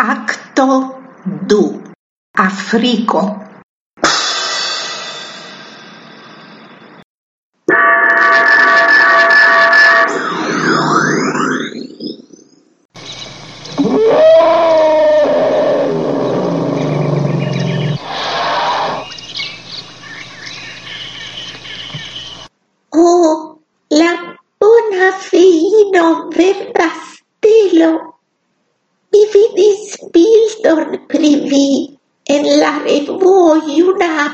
Acto 2 Africo.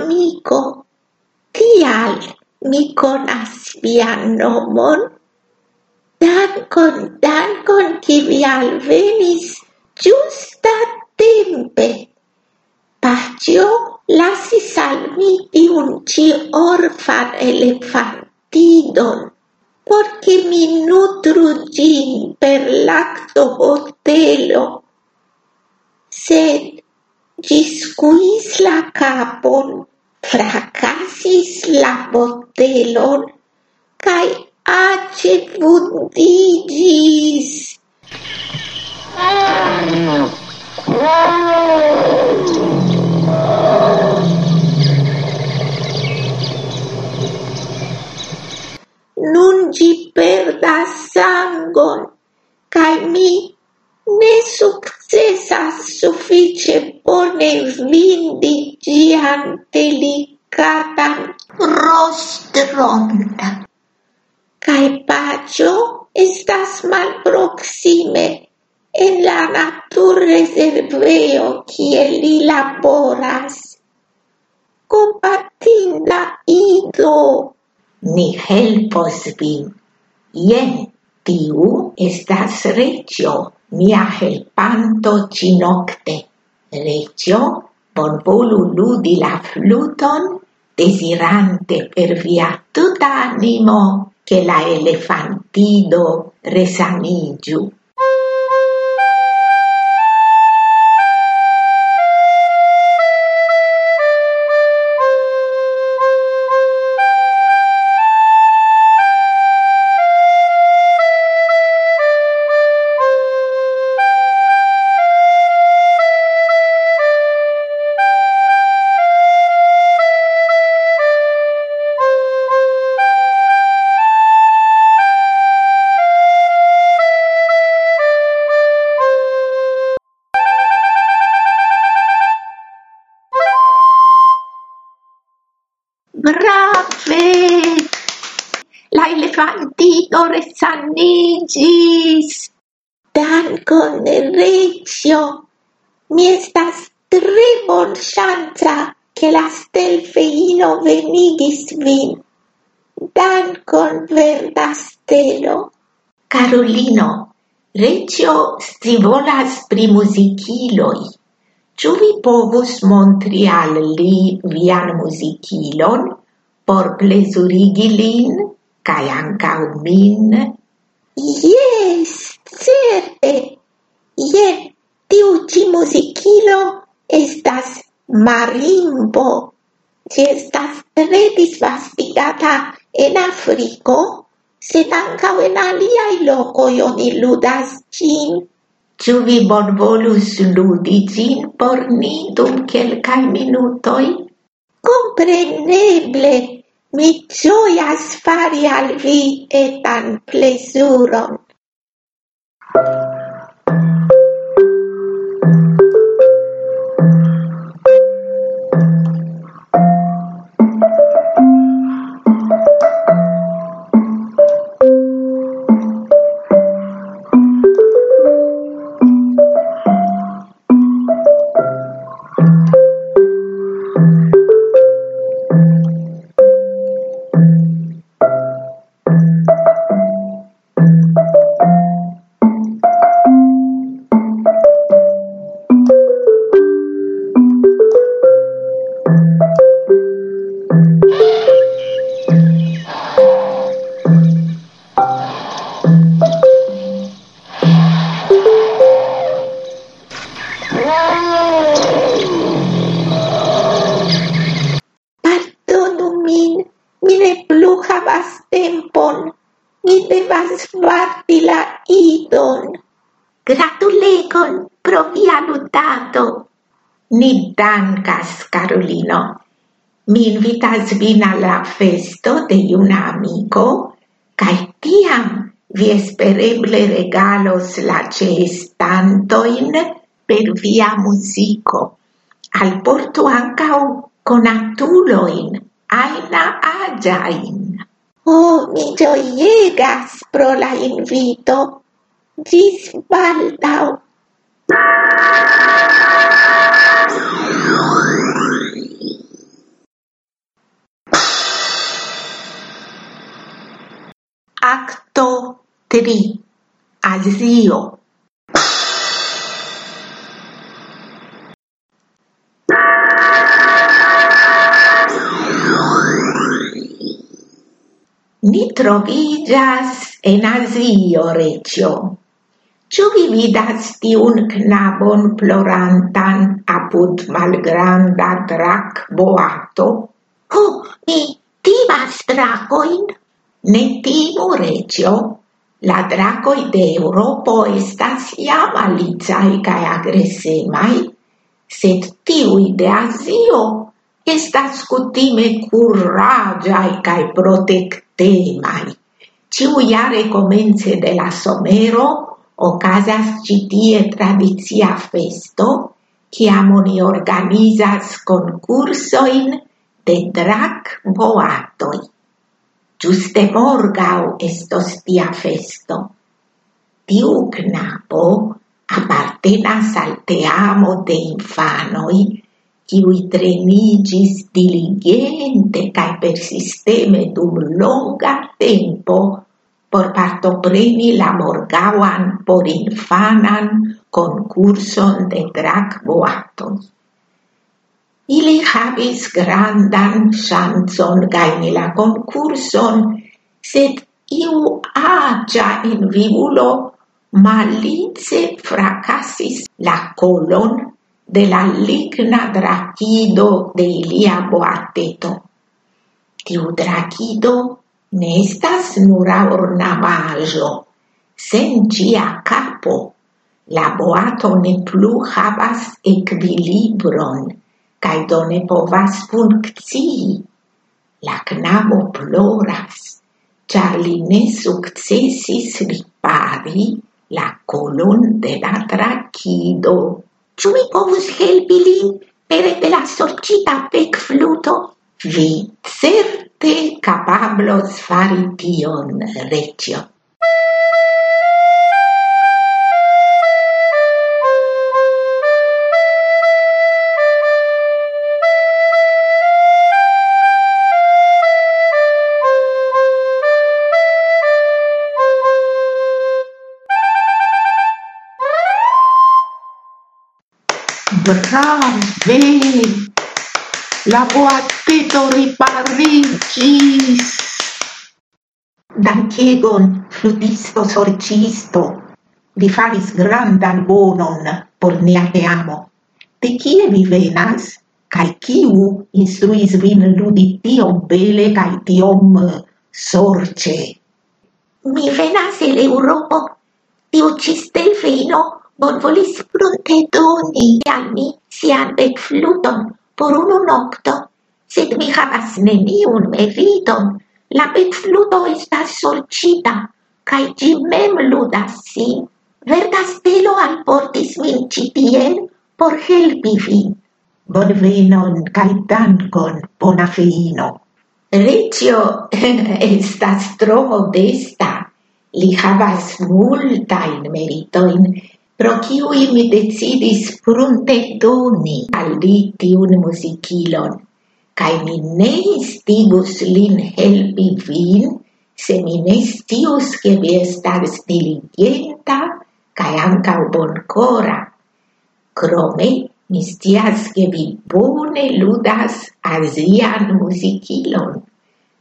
amico. kial mi conas vian nomon? Dankon, dankon, ki vi alvenis giusta tempe. Pacio lasis al mi tiun ci orfan elefantidon, porque mi nutru gin per lacto botelo. Sed gis la capon fracasis la botelon cae ace vundiĝis. Nun gi perdas sangon, cae mi ne successas suffice bone vindi gian delikatan rostron. Cae pacio estas malproksime en la naturrezervejo kie li laboras. Compatinda ido! Ni helpos vin. Ien, tiu estas regio mia helpanto cinocte. bon volu ludi la fluton, desirante per via tuta animo che la elefantido resanigiu. la elefantito resanigis. Dankon, Reĝo, mi estas tre bonŝanca, che la stelfeino venigis vin. Dankon, verda stelo. Carolino, Reĝo scivolas pri musiciloi. Ciu vi povus montri al li vian musicilon? por plesurigi lin? cae ancau min? Yes, certe! Jen tiu ci musicilo estas marimbo. Ĝi estas tre disvastigata en Africo, sed ancau en aliai locoi oni ludas cin. Ciu vi bonvolus ludi ĝin por ni dum kelkaj minutoj? Compreneble! Mi gioias fari al vi etan plesuron. Pardonu min, mi ne plu havas tempon. Mi devas varti la idon. Gratulegon pro via ludado. Ni dankas, Carolino. Mi invitas vin alla festo de un amico, cae tiam vi espereble regalos la ceestantoin per via musico. Al porto ancau conatuloin, aina agiain. Oh, mi gioiegas pro la invito. Gis baldau. Acto 3. Azio Ni trovigas en Azio, recio. Ciu vi vidas tiun knabon plorantan apud malgranda drakboato? Ho, mi timas dracoin? Ne timu, recio. La dracoi de Europo estas iam alizai cae agresemai, sed tiui de Asio estas cutime curragiai cae protectivi temai. Ciu iare comence de la somero ocasas citie tradizia festo, ciam oni organizas concursoin de drac boatoi. Giuste morgau estos tia festo. Tiu knapo appartenas al teamo de infanoi kiui trenigis diligente cae persisteme dum longa tempo por partopreni la morgauan por infanan concurson de drac boatos. Ili habis grandan chanson gaini la concurson, sed iu agia in vivulo malice fracassis la colon de la ligna dracido de ilia boateto. Tiu dracido ne estas nura ornamajo, sen cia capo, la boato ne plu havas equilibron, cae do ne povas functii. La knabo ploras, char li ne successis ripari la colon de la dracido. Ĉu mi povus helpi lin pere de la sorĉita pekfluto? Vi certe kapablos fari tion, reĝo. brave! La boateto riparigis! Dankegon, flutisto sorcisto, Vi faris grandan bonon por nia teamo. De kie vi venas? Kai kiu instruis vin ludi tiom bele kai tiom sorce? Mi venas el Europo, tiu cistel feino, bonvolis protedoni al mi sian becfluton por unu nocto, sed mi havas neniun meriton, la becfluto estas solcita, cae gi mem ludas sin. Verda stelo alportis min citien por helpi vin. Bonvenon cae dankon, bona feino. Riccio estas tro modesta, li havas multain meritoin, pro kiui mi decidis prunte doni al li tiun musicilon, cae mi ne instigus lin helpi vin, se mi ne stius che vi estas diligenta cae ancau boncora. Crome, mi stias che vi bone ludas asian musicilon,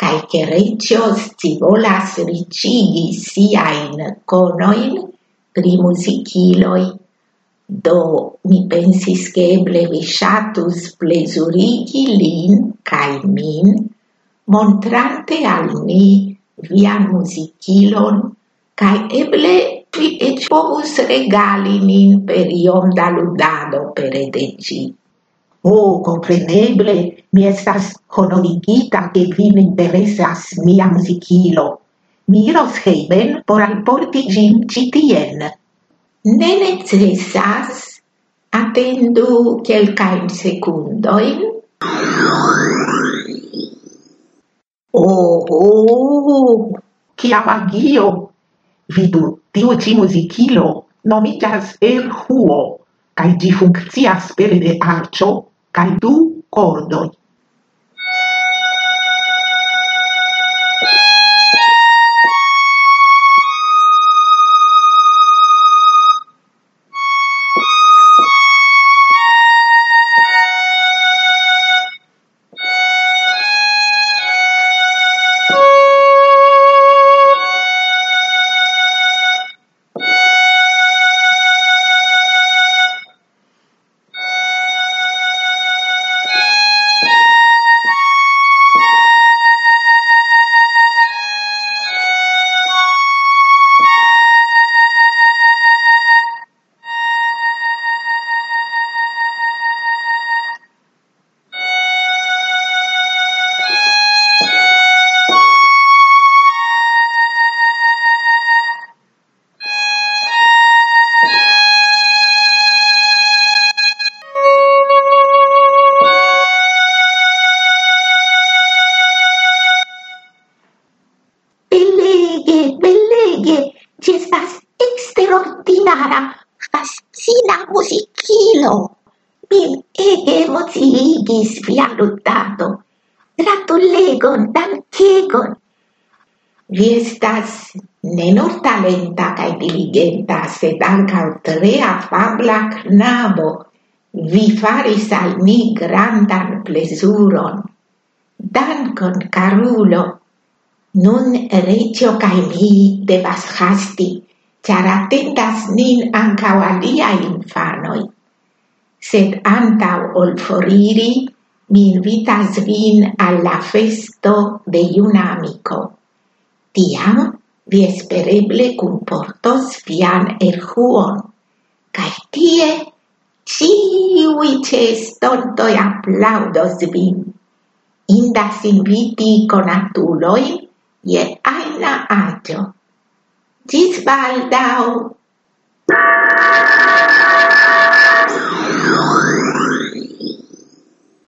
cae che recio si volas ricigi siain conoin, pri musiciloi, do mi pensis che eble vi shatus plesurigi lin cae min, montrante al ni via musicilon, cae eble vi ec povus regali nin per iom da ludado per edegi. Oh, compreneble, mi estas honorigita che vin ne interesas mia musicilo, mi iros heiben por alporti gin citien. Ne necessas attendu quelcaim secundoin. Oh, oh, kia magio! Vidu, tiu ci musicilo nomigas El Huo, cae gi funccias pere de arcio, cae du cordoi. salutado. Gratulegon, dankegon. Vi estas ne nur talenta kaj diligenta, sed ankaŭ tre afabla knabo. Vi faris al ni grandan plezuron. Dankon, carulo. Nun Reggio kaj mi devas hasti, char atendas nin ancao aliaj infanoi. Sed antau ol foriri, mi invitas vin alla festo de un amico. Tiam vi espereble comportos vian erhuon, cae tie ciui cestontoi applaudos vin. Indas inviti conatuloi je aina agio. Gis baldau!